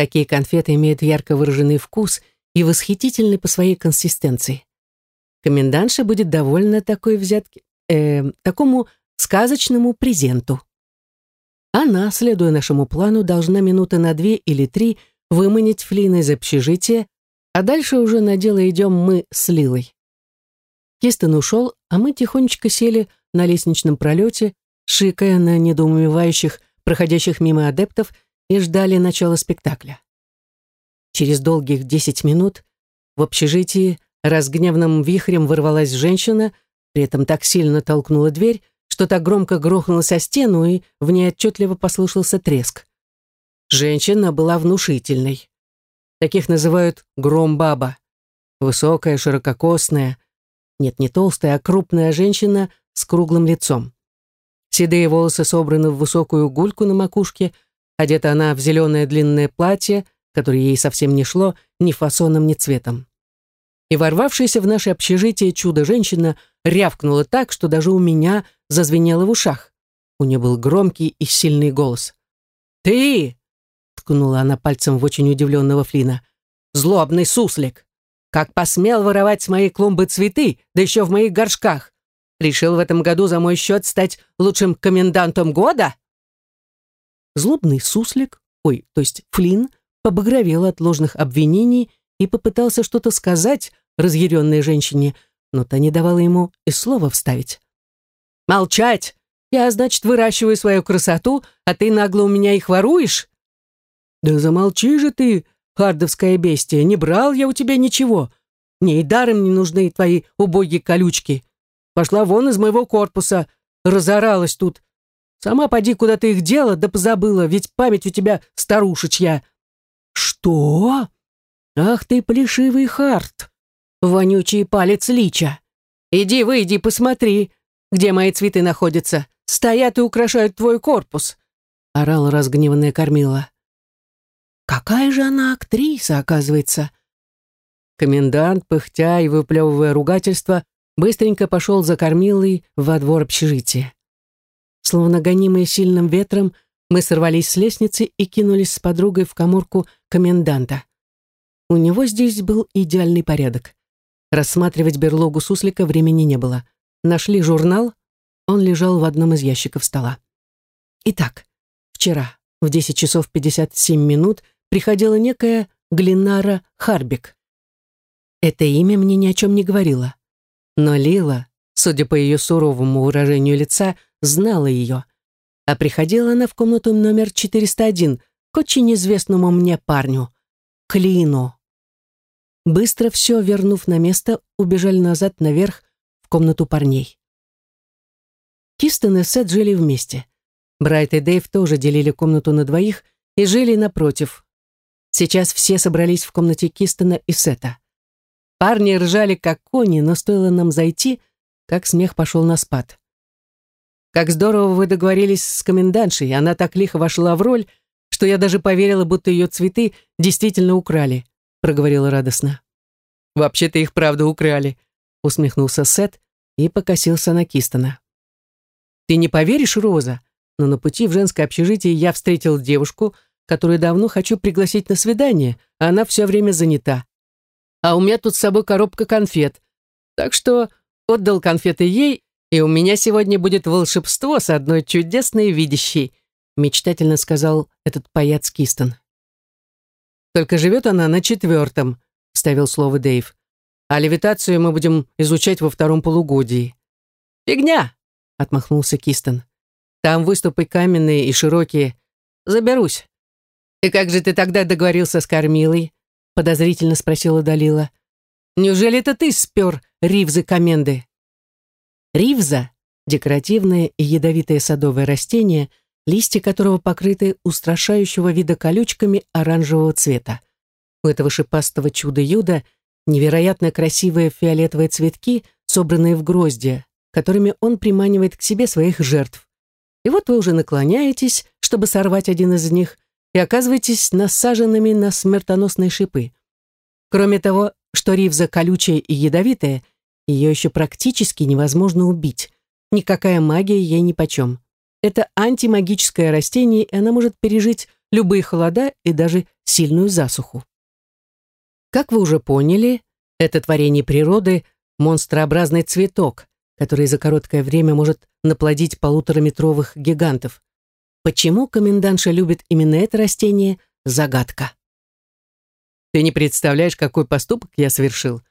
Такие конфеты имеют ярко выраженный вкус и восхитительны по своей консистенции. Комендантша будет довольна такой взятки, э, такому сказочному презенту. Она, следуя нашему плану, должна минуты на две или три выманить Флина из общежития, а дальше уже на дело идем мы с Лилой. Кистон ушел, а мы тихонечко сели на лестничном пролете, шикая на недоумевающих, проходящих мимо адептов, и ждали начала спектакля. Через долгих десять минут в общежитии разгневанным вихрем ворвалась женщина, при этом так сильно толкнула дверь, что так громко грохнулась о стену, и в ней отчетливо послышался треск. Женщина была внушительной. Таких называют громбаба. Высокая, ширококосная, нет, не толстая, а крупная женщина с круглым лицом. Седые волосы собраны в высокую гульку на макушке, одета она в зеленое длинное платье, которое ей совсем не шло ни фасоном, ни цветом. И ворвавшаяся в наше общежитие чудо-женщина рявкнула так, что даже у меня зазвенело в ушах. У нее был громкий и сильный голос. «Ты!» — ткнула она пальцем в очень удивленного Флина. «Злобный суслик! Как посмел воровать с моей клумбы цветы, да еще в моих горшках! Решил в этом году за мой счет стать лучшим комендантом года?» Злобный суслик, ой, то есть Флин, побагровел от ложных обвинений и попытался что-то сказать разъяренной женщине, но та не давала ему и слова вставить. «Молчать! Я, значит, выращиваю свою красоту, а ты нагло у меня их воруешь?» «Да замолчи же ты, хардовское бестие, не брал я у тебя ничего. Мне и даром не нужны твои убогие колючки. Пошла вон из моего корпуса, разоралась тут. Сама поди, куда ты их дела, да позабыла, ведь память у тебя старушечья». «Что? Ах ты, плешивый хард! Вонючий палец лича! Иди, выйди, посмотри, где мои цветы находятся. Стоят и украшают твой корпус!» — орала разгневанная кормила. «Какая же она актриса, оказывается!» Комендант, пыхтя и выплевывая ругательство, быстренько пошел за кормилой во двор общежития. Словно гонимые сильным ветром, мы сорвались с лестницы и кинулись с подругой в коморку коменданта. У него здесь был идеальный порядок. Рассматривать берлогу суслика времени не было. Нашли журнал, он лежал в одном из ящиков стола. Итак, вчера в 10 часов 57 минут приходила некая Глинара Харбик. Это имя мне ни о чем не говорило. Но Лила, судя по ее суровому выражению лица, знала ее а приходила она в комнату номер 401 к очень известному мне парню, Клину. Быстро все вернув на место, убежали назад наверх в комнату парней. Кистон и Сет жили вместе. Брайт и Дэйв тоже делили комнату на двоих и жили напротив. Сейчас все собрались в комнате Кистона и Сета. Парни ржали как кони, но стоило нам зайти, как смех пошел на спад. Как здорово вы договорились с комендантшей, она так лихо вошла в роль, что я даже поверила, будто ее цветы действительно украли», — проговорила радостно. «Вообще-то их правда украли», — усмехнулся Сет и покосился на Кистона. «Ты не поверишь, Роза, но на пути в женское общежитие я встретил девушку, которую давно хочу пригласить на свидание, а она все время занята. А у меня тут с собой коробка конфет, так что отдал конфеты ей и у меня сегодня будет волшебство с одной чудесной видящей», мечтательно сказал этот паяц Кистон. «Только живет она на четвертом», — вставил слово Дэйв. «А левитацию мы будем изучать во втором полугодии». «Фигня!» — отмахнулся Кистон. «Там выступы каменные и широкие. Заберусь». «И как же ты тогда договорился с Кормилой?» — подозрительно спросила Далила. «Неужели это ты спер Ривзы Коменды?» Ривза – декоративное и ядовитое садовое растение, листья которого покрыты устрашающего вида колючками оранжевого цвета. У этого шипастого чуда-юда невероятно красивые фиолетовые цветки, собранные в гроздья, которыми он приманивает к себе своих жертв. И вот вы уже наклоняетесь, чтобы сорвать один из них, и оказываетесь насаженными на смертоносные шипы. Кроме того, что ривза колючая и ядовитая, ее еще практически невозможно убить. никакая магия ей нипочем. Это антимагическое растение, и она может пережить любые холода и даже сильную засуху. Как вы уже поняли, это творение природы – монстрообразный цветок, который за короткое время может наплодить полутораметровых гигантов. Почему комендантша любит именно это растение – загадка. Ты не представляешь, какой поступок я совершил.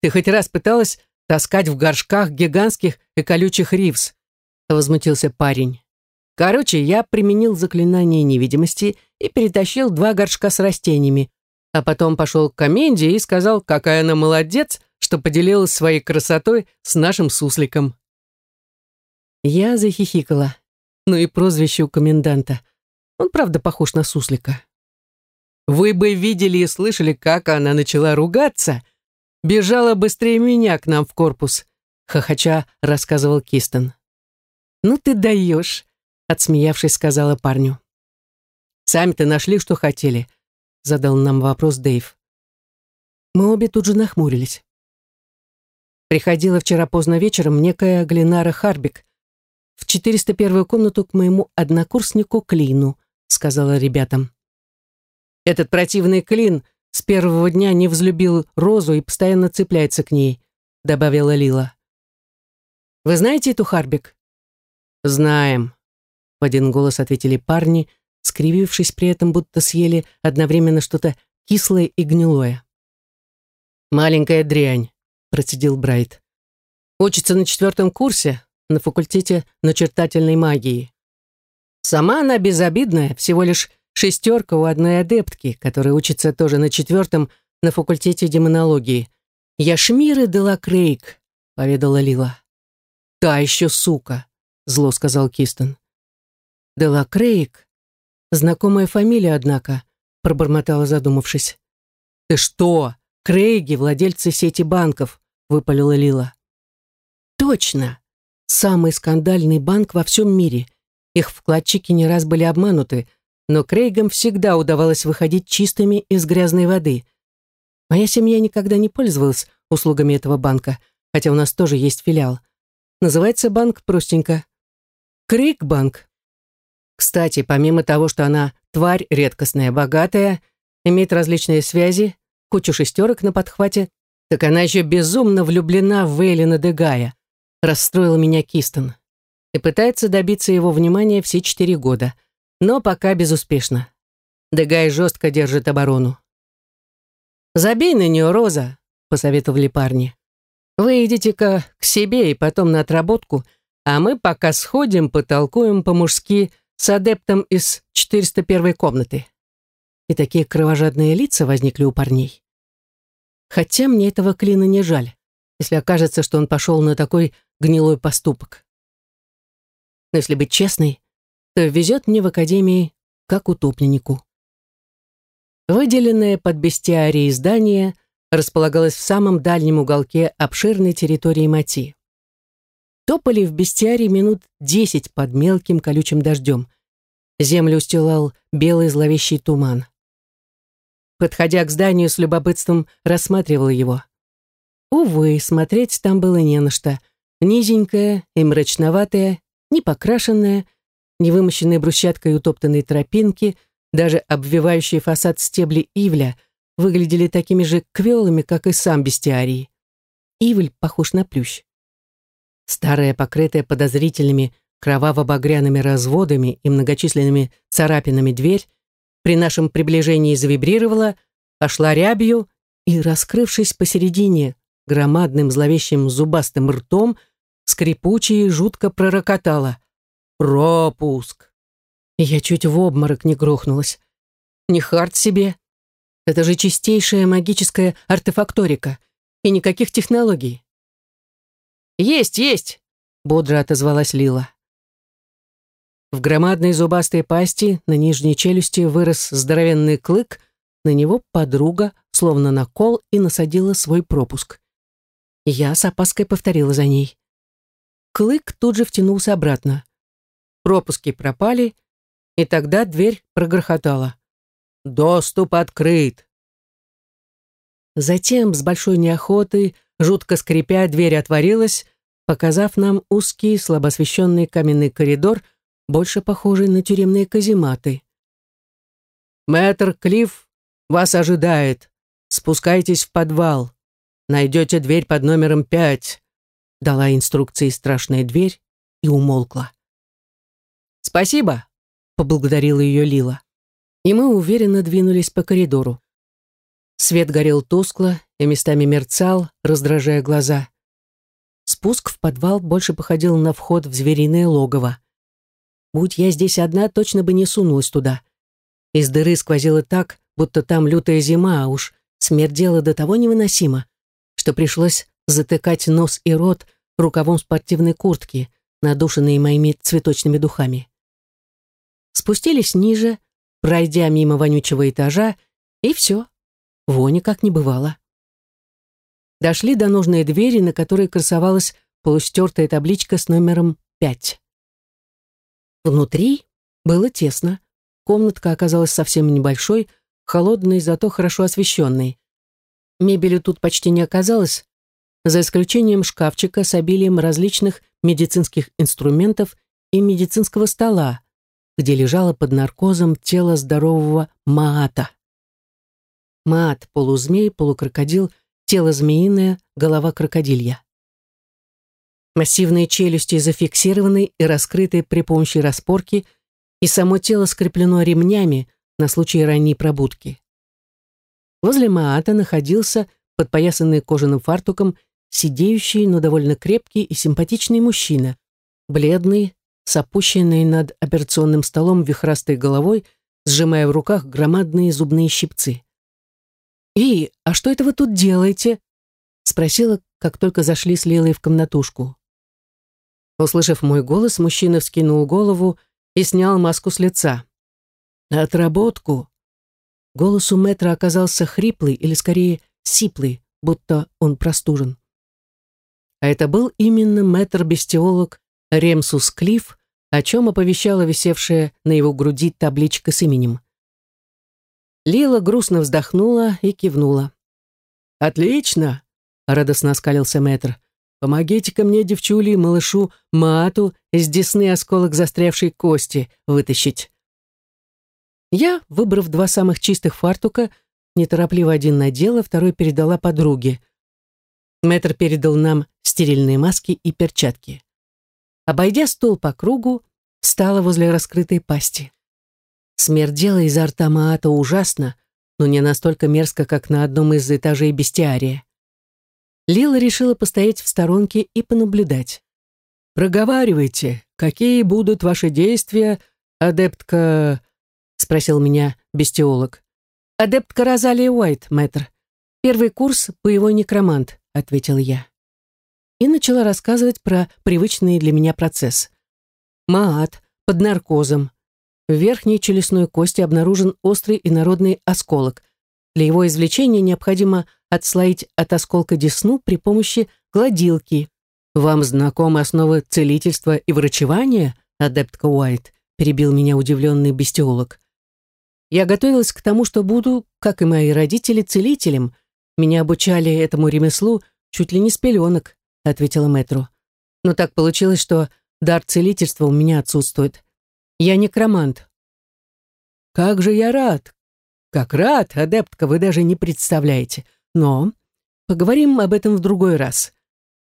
Ты хоть раз пыталась таскать в горшках гигантских и колючих ривс? Возмутился парень. Короче, я применил заклинание невидимости и перетащил два горшка с растениями, а потом пошел к коменде и сказал, какая она молодец, что поделилась своей красотой с нашим сусликом. Я захихикала. Ну и прозвище у коменданта. Он правда похож на суслика. Вы бы видели и слышали, как она начала ругаться. Бежала быстрее меня к нам в корпус, хохоча рассказывал Кистон. «Ну ты даешь», — отсмеявшись, сказала парню. «Сами-то нашли, что хотели», — задал нам вопрос Дэйв. Мы обе тут же нахмурились. Приходила вчера поздно вечером некая Глинара Харбик в 401 комнату к моему однокурснику Клину, сказала ребятам. Этот противный Клин с первого дня не взлюбил Розу и постоянно цепляется к ней, добавила Лила. Вы знаете эту Харбик? Знаем, в один голос ответили парни, скривившись при этом, будто съели одновременно что-то кислое и гнилое. «Маленькая дрянь», — процедил Брайт. «Учится на четвертом курсе, на факультете начертательной магии. Сама она безобидная, всего лишь шестерка у одной адептки, которая учится тоже на четвертом на факультете демонологии. «Яшмиры Делакрейк», — поведала Лила. «Та еще сука», — зло сказал Кистон. «Делакрейк Знакомая фамилия, однако, пробормотала, задумавшись. «Ты что? Крейги, владельцы сети банков», — выпалила Лила. «Точно! Самый скандальный банк во всем мире. Их вкладчики не раз были обмануты, но Крейгам всегда удавалось выходить чистыми из грязной воды. Моя семья никогда не пользовалась услугами этого банка, хотя у нас тоже есть филиал. Называется банк простенько. Крейг банк. Кстати, помимо того, что она тварь редкостная, богатая, имеет различные связи, кучу шестерок на подхвате, так она еще безумно влюблена в Вейлина Дегая, расстроил меня Кистон, и пытается добиться его внимания все четыре года, но пока безуспешно. Дегай жестко держит оборону. «Забей на нее, Роза», — посоветовали парни. «Вы идите-ка к себе и потом на отработку, а мы пока сходим, потолкуем по-мужски с адептом из 401 комнаты. И такие кровожадные лица возникли у парней. Хотя мне этого Клина не жаль, если окажется, что он пошел на такой гнилой поступок. Но если быть честной, то везет мне в академии как утопленнику. Выделенное под бестиарией здание располагалось в самом дальнем уголке обширной территории Мати. Топали в бестиарии минут десять под мелким колючим дождем. Землю устилал белый зловещий туман. Подходя к зданию, с любопытством рассматривал его. Увы, смотреть там было не на что. Низенькая и мрачноватая, не покрашенная, не вымощенные брусчаткой утоптанные тропинки, даже обвивающие фасад стебли ивля выглядели такими же квелыми, как и сам бестиарий. Ивль похож на плющ. Старая, покрытая подозрительными кроваво-багряными разводами и многочисленными царапинами дверь, при нашем приближении завибрировала, пошла рябью и, раскрывшись посередине громадным зловещим зубастым ртом, скрипуче и жутко пророкотала. «Пропуск!» я чуть в обморок не грохнулась. Не хард себе. Это же чистейшая магическая артефакторика. И никаких технологий. «Есть, есть!» — бодро отозвалась Лила. В громадной зубастой пасти на нижней челюсти вырос здоровенный клык, на него подруга, словно на кол, и насадила свой пропуск. Я с опаской повторила за ней. Клык тут же втянулся обратно. Пропуски пропали, и тогда дверь прогрохотала. «Доступ открыт!» Затем, с большой неохотой, жутко скрипя, дверь отворилась, показав нам узкий, слабо освещенный каменный коридор, больше похожий на тюремные казематы. «Мэтр Клифф вас ожидает. Спускайтесь в подвал. Найдете дверь под номером пять», — дала инструкции страшная дверь и умолкла. «Спасибо», — поблагодарила ее Лила. И мы уверенно двинулись по коридору. Свет горел тускло и местами мерцал, раздражая глаза. Спуск в подвал больше походил на вход в звериное логово. Будь я здесь одна, точно бы не сунулась туда. Из дыры сквозило так, будто там лютая зима, а уж смердело до того невыносимо, что пришлось затыкать нос и рот рукавом спортивной куртки, надушенной моими цветочными духами. Спустились ниже, пройдя мимо вонючего этажа, и все. Вони как не бывало. Дошли до нужной двери, на которой красовалась полустертая табличка с номером пять. Внутри было тесно. Комнатка оказалась совсем небольшой, холодной, зато хорошо освещенной. Мебели тут почти не оказалось, за исключением шкафчика с обилием различных медицинских инструментов и медицинского стола, где лежало под наркозом тело здорового Маата. Маат — полузмей, полукрокодил, тело змеиное, голова крокодилья. Массивные челюсти зафиксированы и раскрыты при помощи распорки, и само тело скреплено ремнями на случай ранней пробудки. Возле Маата находился, подпоясанный кожаным фартуком, сидеющий, но довольно крепкий и симпатичный мужчина, бледный, с опущенной над операционным столом вихрастой головой, сжимая в руках громадные зубные щипцы. «И, а что это вы тут делаете?» спросила, как только зашли с Лилой в комнатушку. Услышав мой голос, мужчина вскинул голову и снял маску с лица. «Отработку!» Голос у мэтра оказался хриплый или, скорее, сиплый, будто он простужен. А это был именно мэтр-бестиолог Ремсус Клифф, о чем оповещала висевшая на его груди табличка с именем. Лила грустно вздохнула и кивнула. «Отлично!» — радостно оскалился мэтр. Помогите-ка мне, девчули, малышу Маату из десны осколок застрявшей кости вытащить. Я, выбрав два самых чистых фартука, неторопливо один надела, второй передала подруге. Мэтр передал нам стерильные маски и перчатки. Обойдя стол по кругу, встала возле раскрытой пасти. Смердела изо рта Маата ужасно, но не настолько мерзко, как на одном из этажей бестиария. Лила решила постоять в сторонке и понаблюдать. «Проговаривайте, какие будут ваши действия, адептка...» — спросил меня бестиолог. «Адептка Розалия Уайт, мэтр. Первый курс — боевой некромант», — ответил я. И начала рассказывать про привычный для меня процесс. Маат под наркозом. В верхней челюстной кости обнаружен острый инородный осколок. Для его извлечения необходимо отслоить от осколка десну при помощи гладилки. «Вам знакомы основы целительства и врачевания, адептка Уайт?» перебил меня удивленный бестиолог. «Я готовилась к тому, что буду, как и мои родители, целителем. Меня обучали этому ремеслу чуть ли не с пеленок», ответила мэтру. «Но так получилось, что дар целительства у меня отсутствует. Я некромант». «Как же я рад! Как рад, адептка, вы даже не представляете. Но поговорим об этом в другой раз.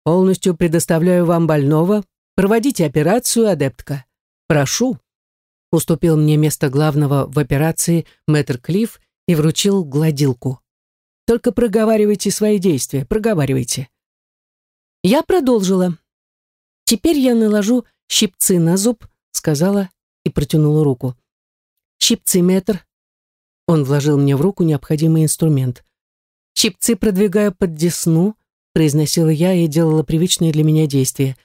Полностью предоставляю вам больного. Проводите операцию, адептка. Прошу. Уступил мне место главного в операции мэтр Клифф и вручил гладилку. Только проговаривайте свои действия, проговаривайте. Я продолжила. Теперь я наложу щипцы на зуб, сказала и протянула руку. Щипцы метр. Он вложил мне в руку необходимый инструмент. «Щипцы продвигаю под десну», произносила я и делала привычные для меня действия.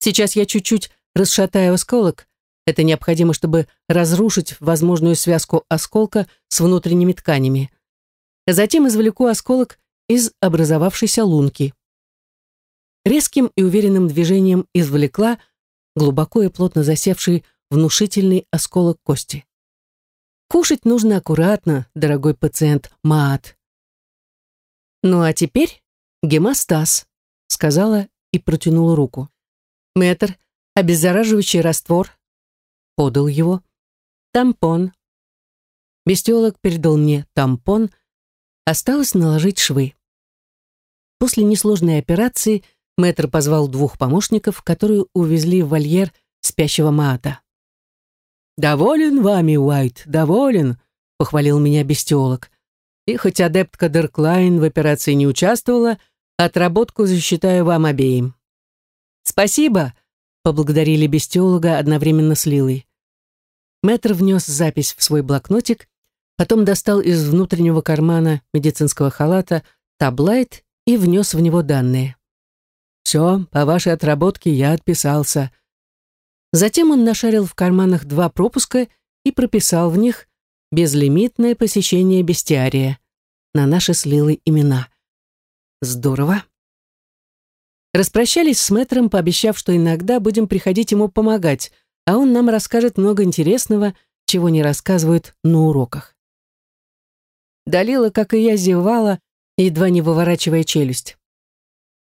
«Сейчас я чуть-чуть расшатаю осколок. Это необходимо, чтобы разрушить возможную связку осколка с внутренними тканями. Затем извлеку осколок из образовавшейся лунки». Резким и уверенным движением извлекла глубоко и плотно засевший внушительный осколок кости. Кушать нужно аккуратно, дорогой пациент Маат. «Ну а теперь гемостаз», — сказала и и протянул руку. «Мэтр, обеззараживающий раствор». Подал его. «Тампон». Бестиолог передал мне тампон. Осталось наложить швы. После несложной операции мэтр позвал двух помощников, которые увезли в вольер спящего Маата. «Доволен вами, Уайт, доволен», — похвалил меня бестиолог. «И хоть адептка Дерклайн в операции не участвовала, отработку засчитаю вам обеим». «Спасибо», — поблагодарили бестиолога одновременно с Лилой. Мэтр внес запись в свой блокнотик, потом достал из внутреннего кармана медицинского халата таблайт и внес в него данные. «Все, по вашей отработке я отписался». Затем он нашарил в карманах два пропуска и прописал в них «Безлимитное посещение бестиария» на наши с Лилой имена. Здорово. Распрощались с мэтром, пообещав, что иногда будем приходить ему помогать, а он нам расскажет много интересного, чего не рассказывают на уроках. Далила, как и я, зевала, едва не выворачивая челюсть.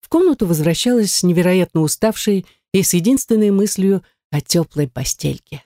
В комнату возвращалась невероятно уставшей и с единственной мыслью о теплой постельке.